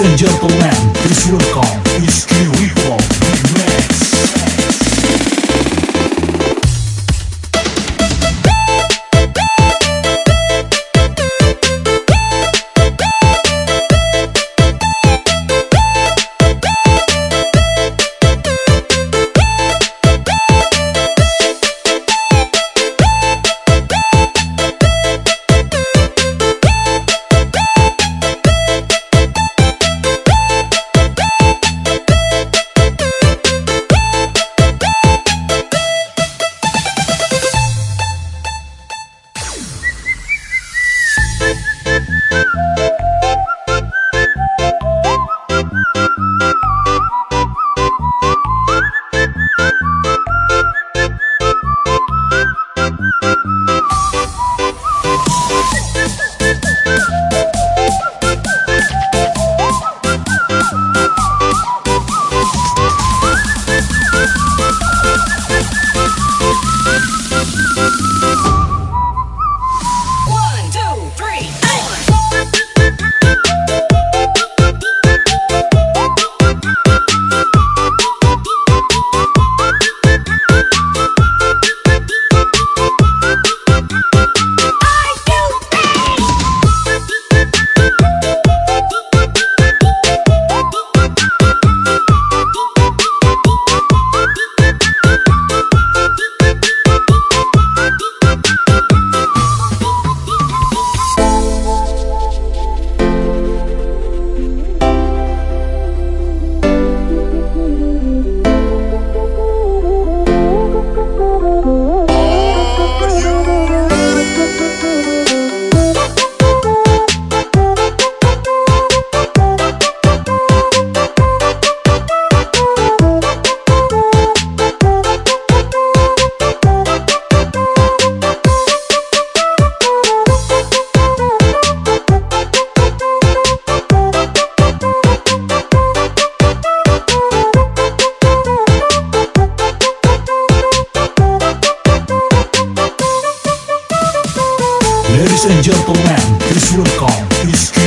and gentlemen, please welcome Whiskey Rico Ladies and gentlemen, please welcome Whiskey